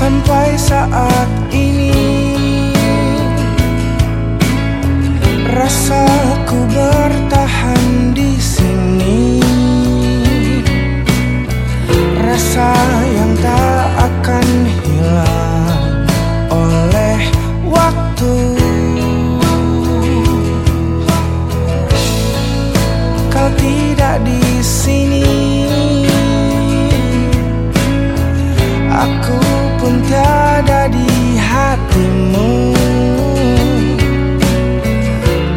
sampai saat ini. Rasa rasaku bertahan di sini. Rasa yang tak akan hilang oleh waktu. Kau tidak di sini. Aku pun tiada di hatimu.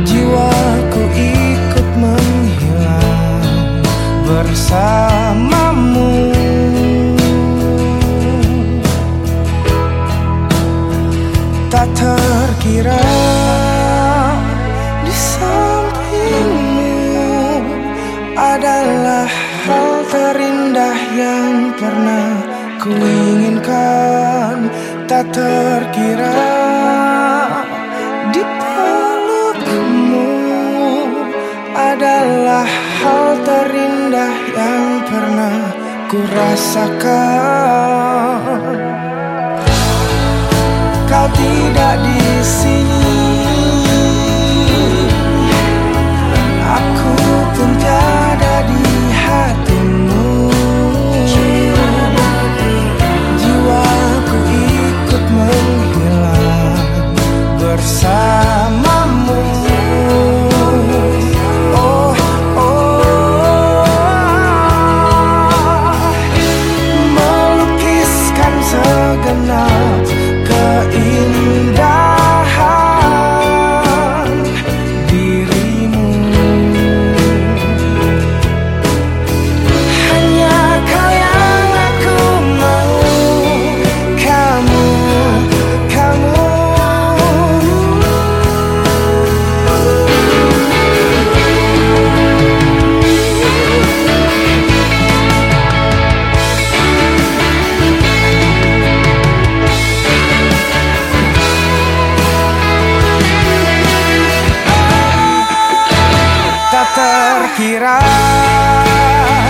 Jiwaku ikut menghilang bersamamu. Tak terkira Tak terkira di pelukmu. Adalah hal terindah yang pernah ku rasakan Kau tidak di sini será.